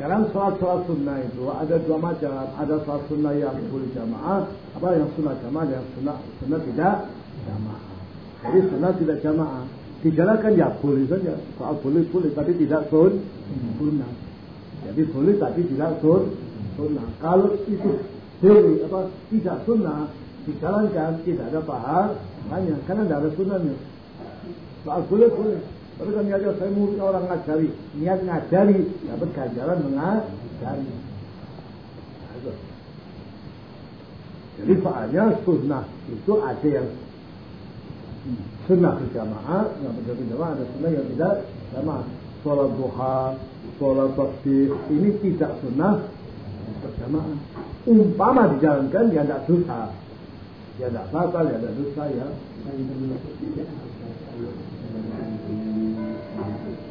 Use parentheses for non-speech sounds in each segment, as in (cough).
Sekarang sholat-sholat sunnah itu ada dua macam. Ada sholat sunnah yang boleh jamaah, apa yang sunnah jamaah, yang sunnah, sunnah tidak jamaah. Jadi sunnah tidak jamaah. Dijalankan ya boleh saja. Soal boleh boleh, tapi tidak sun, sunnah. Jadi boleh tapi tidak sun, sunnah. Kalau itu boleh apa tidak sunnah, dijalankan tidak ada pahalanya karena tidak ada sunnahnya. Soal boleh boleh. Tapi kan niatnya saya murid orang ngajari, niat ngajari, dapat ganjaran mengajari. Nah. Jadi soalnya sunnah itu ada yang sunnah berjamaah, yang berjamaah ada sunnah yang tidak jamaah. Sholat duha, sholat tasbih, ini tidak sunnah berjamaah. Umpama dijalankan, dia tidak dosa. Dia tidak batal, dia tidak dosa ya.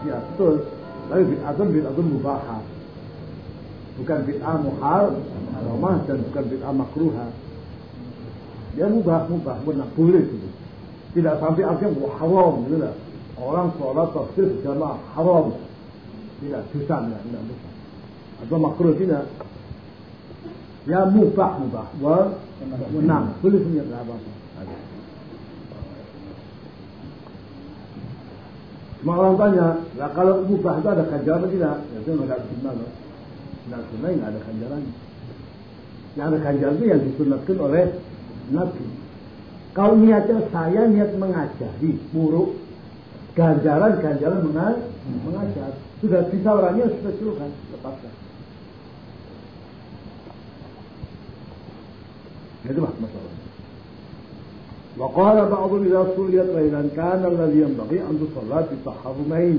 Ya betul. Tapi bid'atun bid'atun mubahah. Bukan bid'ah muhal, haramah dan bukan bid'ah makruha. Dia mubah, mubah, benar, boleh itu. Tidak sampai artinya wah haram lah. Orang sholat tafsir jamaah haram. Tidak, dosa tidak, tidak dosa. Atau makruh tidak. Ya mubah, mubah. Wah, menang. Boleh punya apa-apa. Semua orang tanya, lah kalau mubah itu ada ganjaran tidak? Ya itu nggak sunnah loh. Tidak sunnah nggak ada ganjaran. Yang ada ganjaran itu yang disunatkan oleh Nabi. Kalau niatnya saya niat mengajari, buruk, ganjaran-ganjaran mengajar. Sudah bisa orangnya sudah silakan lepaskan. Itu lah masalah. وقال بعضهم إذا صليت ليلا كان الذي ينبغي أن تصلى بتحرمين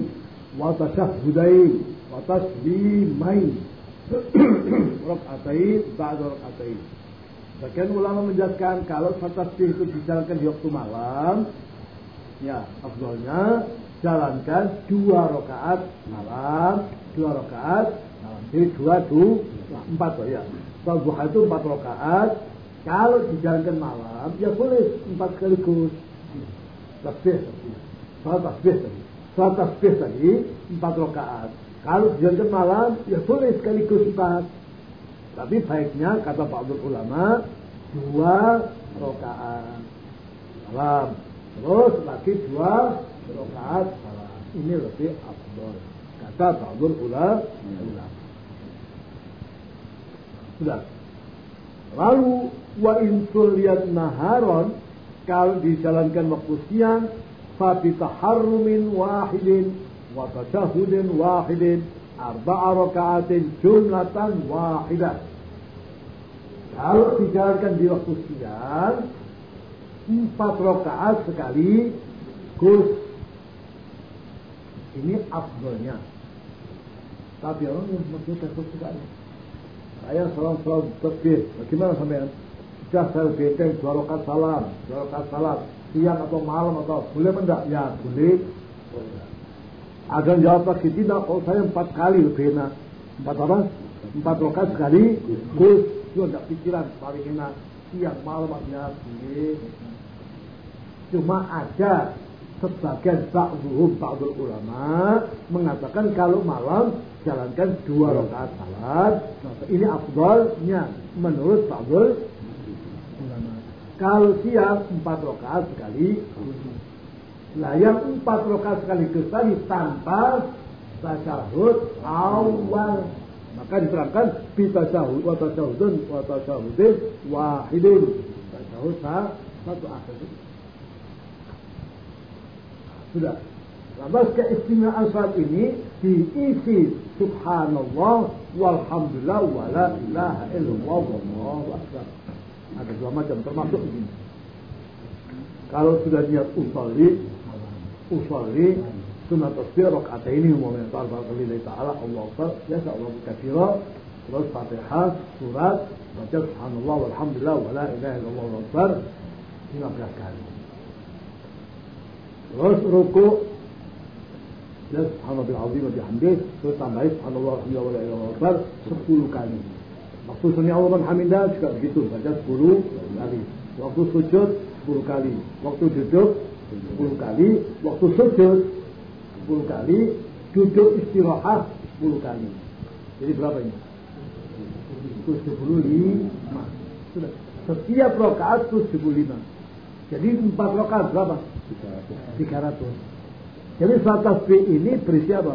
وتشهدين وتسليمين ركعتين بعد ركعتين Sekian ulama menjelaskan kalau sholat tasbih itu dijalankan di waktu malam, ya afdolnya jalankan dua rakaat malam, dua rakaat malam. Jadi dua tuh empat oh ya. Sholat duha itu empat rakaat, kalau dijalankan malam, ya boleh empat sekaligus. Tasbih tadi. Salat tasbih tadi. Salat tasbih tadi, empat rakaat. Kalau dijalankan malam, ya boleh sekaligus empat. Tapi baiknya, kata Pak Abdul Ulama, dua rakaat malam. Terus lagi dua rakaat malam. Ini lebih abdul. Kata Pak Abdul Ulama. Sudah. Lalu wa insuliyat naharon kalau dijalankan waktu siang fabi taharrumin wahidin wa tashahudin wahidin arba'a raka'atin jumlatan wahidah kalau dijalankan di waktu siang empat rakaat sekali kus ini afdolnya tapi orang yang masih sekali saya salam-salam tasbih. Bagaimana sampean? Saya beteng dua rakaat salam, dua rakaat salam. Siang atau malam atau boleh enggak? Ya boleh. Ada yang jawab lagi tidak. Kalau saya empat kali lebih enak. Empat apa? Empat rakaat sekali. Gus, itu enggak pikiran paling enak. Siang malam ya boleh. Cuma ada sebagian ba'duhum ba'dul ulama mengatakan kalau malam jalankan dua rakaat salat ini afdalnya menurut ba'dul kalau siang empat rakaat sekali lah yang empat rakaat sekali tadi tanpa tasyahud awal maka diterangkan bi tasyahud wa tasyahudun wa tasyahudin wahidin tasyahud satu akhir sudah. Lantas keistimewaan saat ini diisi subhanallah walhamdulillah wala ilaha illallah wallahu akbar. Ada dua macam termasuk ini. Kalau sudah niat usolli, usolli sunat tasbih rakaat ini umumnya ta'ala lillahi ta'ala Allah akbar ya Allah katsira terus Fatihah surat baca subhanallah walhamdulillah wala ilaha illallah wallahu akbar 15 kali. Terus ruku Ya subhanallah azim wa bihamdih Terus tambah subhanallah alhamdulillah wa la ilaha akbar 10 kali Waktu sami Allah hamidah juga begitu Baca 10 kali Waktu sujud 10 kali Waktu duduk 10 kali Waktu sujud 10 kali duduk istirahat 10 kali. Jadi berapa ini? 75. Sudah. Setiap rakaat 75. Jadi 4 rakaat berapa? 300. Jadi salat tasbih ini berisi apa?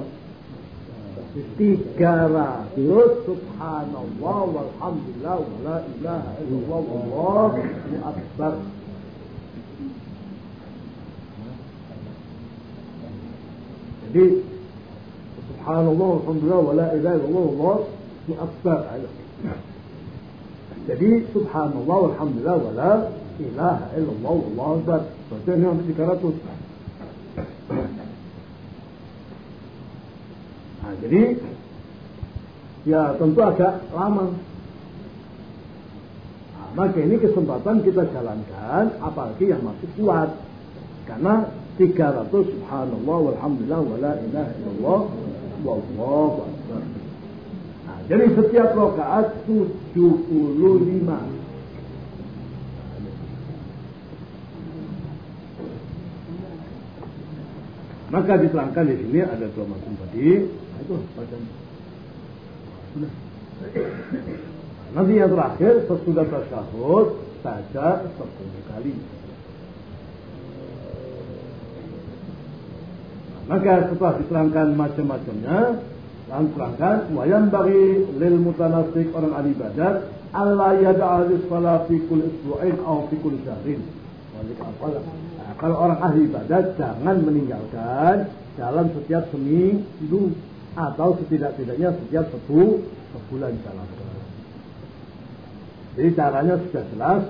300 subhanallah walhamdulillah wa la ilaha illallah wallahu akbar. Jadi subhanallah walhamdulillah wa la ilaha illallah wallahu akbar. Jadi subhanallah walhamdulillah wa la ilaha illallah wallahu akbar. Berarti ini hampir 300. Nah, jadi ya tentu agak lama. Nah, maka ini kesempatan kita jalankan apalagi yang masih kuat. Karena 300 subhanallah walhamdulillah wa la ilaha illallah wallahu akbar. Nah, jadi setiap rakaat 75 Maka diterangkan di sini ada dua macam tadi. Nah, itu bacaan. Sudah. Nanti yang terakhir sesudah tasyahud baca sepuluh kali. Maka setelah diterangkan macam-macamnya, lalu terangkan wayang bagi lil mutanasik orang ahli ibadat Allah yada'a lis-salat fi kulli isbu'in aw fi kulli syahrin. Nah, kalau orang ahli ibadat jangan meninggalkan dalam setiap seminggu atau setidak-tidaknya setiap sebu, sebulan dalam Jadi caranya sudah jelas.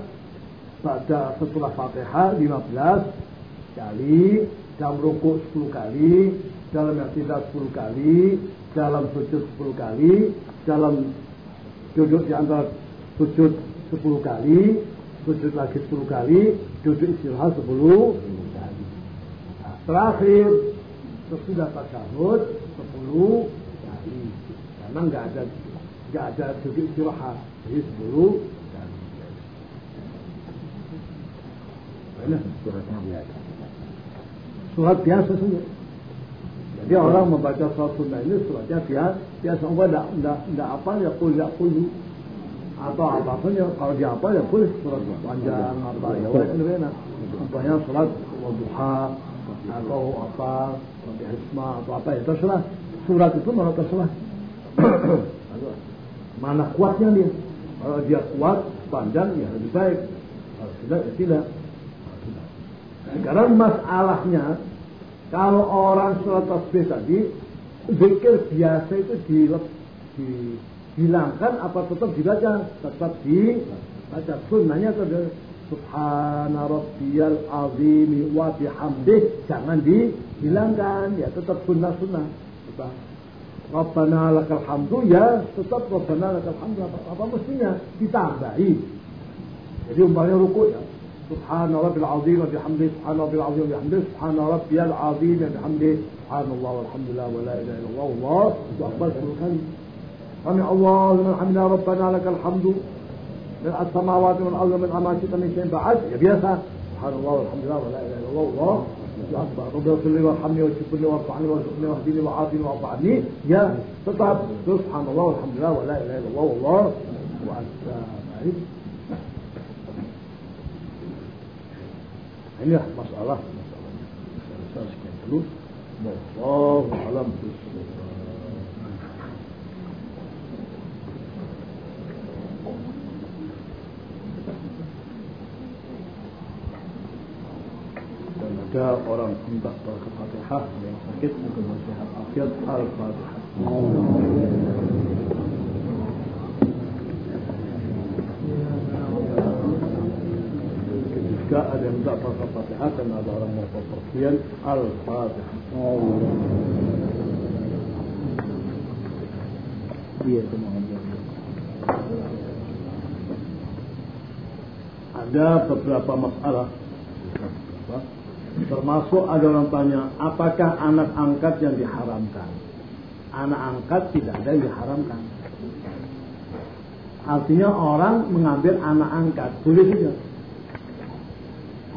Pada setelah Fatihah 15 kali, dalam rukuk 10 kali, dalam tidak 10 kali, dalam sujud 10 kali, dalam duduk di antara sujud 10 kali, sujud lagi 10 kali, duduk istirahat 10 kali. Nah, terakhir sesudah tasyahud 10 kali. Karena nggak ada nggak ada duduk istirahat, jadi 10 kali. Mana suratnya biasa? Surat biasa saja. Jadi orang membaca surat sunnah ini suratnya biasa. Biasa enggak enggak enggak apa ya kul ya atau apa pun ya kalau dia apa ya boleh surat panjang apa ya enak. Contohnya surat duha atau apa hisma atau apa ya terserah. Surat itu malah terserah. (coughs) Mana kuatnya dia? Kalau dia kuat panjang ya lebih baik. Kalau tidak ya tidak. Sekarang masalahnya kalau orang surat tasbih tadi zikir biasa itu di, di hilangkan apa tetap dibaca tetap dibaca sunnahnya itu Subhana rabbiyal azim wa bihamdih. Jangan dihilangkan ya tetap sunnah-sunnah. Rabbana lakal hamdu ya tetap Rabbana lakal hamdu. Apa, apa mestinya? Ditambahi. Jadi umpamanya ruku ya. Subhana rabbil azim wa bihamdih Subhana rabbil azim wa bihamdih Subhana rabbiyal azim wa bihamdih. Subhanallah walhamdulillah wa la ilaha illallah Allahu akbar. Kali سمع الله لمن حمدنا ربنا لك الحمد من السماوات والارض من ما شئت من شيء بعد يا بيسا سبحان الله والحمد لله ولا اله الا الله الله اكبر رب اغفر لي وارحمني واجبرني وارفعني وارزقني واهدني وعافني واعف عني يا تطعب سبحان الله والحمد لله ولا اله الا الله والله اكبر ini masalah masalah sekian dulu Allah alam ada orang minta baca Fatihah yang sakit mungkin nasihat afiat Al-Fatihah. Jika ada yang minta baca Fatihah dan ada orang mau perhatian Al-Fatihah. Iya, Ada beberapa masalah Termasuk ada orang tanya, apakah anak angkat yang diharamkan? Anak angkat tidak ada yang diharamkan. Artinya orang mengambil anak angkat, boleh tidak?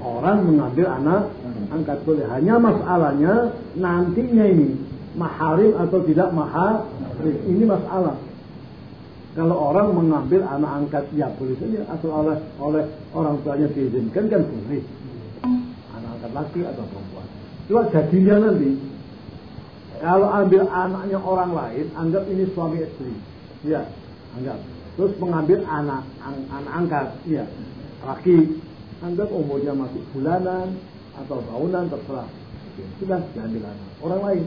Orang mengambil anak angkat boleh. Hanya masalahnya nantinya ini maharim atau tidak maharim. Ini masalah. Kalau orang mengambil anak angkat ya boleh saja asal oleh oleh orang tuanya diizinkan kan boleh. Laki atau perempuan. Cuma jadinya nanti kalau ambil anaknya orang lain anggap ini suami istri. Ya, anggap. Terus mengambil anak anak angkat, ya laki anggap umurnya masih bulanan atau tahunan terserah. Sudah diambil anak orang lain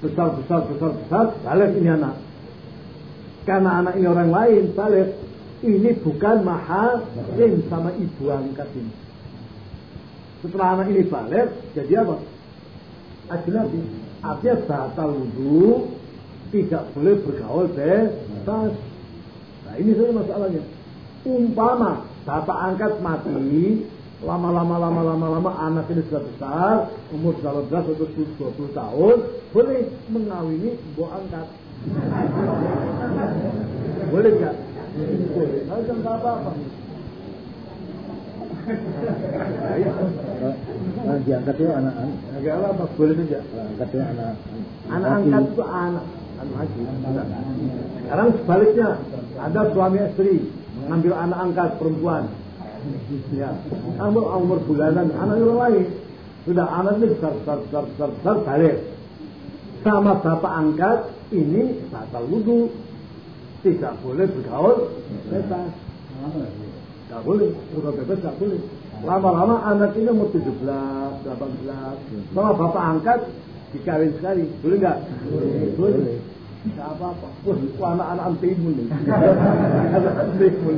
besar besar besar besar balik ini anak karena anak ini orang lain balik ini bukan maharim sama ibu angkat ini setelah anak ini balik jadi apa ajnabi artinya batal wudhu tidak boleh bergaul bebas nah ini saja masalahnya umpama bapak angkat mati lama-lama lama-lama lama anak ini sudah besar, umur 18 atau 20 tahun, boleh mengawini ibu angkat. boleh nggak? Boleh. Nggak apa-apa. Nah, diangkat itu anak anak. Agak apa boleh saja. Anak. Anak angkat itu anak. Anak lagi. Sekarang sebaliknya, ada suami istri mengambil anak angkat perempuan Ya. Umur umur bulanan anak orang lain. Sudah anak ini besar besar besar besar besar balik. Sama bapak angkat ini batal wudhu. Tidak boleh bergaul bebas. Tidak boleh. Udah bebas tidak boleh. Lama-lama anak ini umur 17, 18. Sama bapak angkat dikawin sekali. Boleh nggak? Boleh. Boleh. Tidak apa-apa. Wah, anak-anak antimun nih. (laughs) Anak antimun.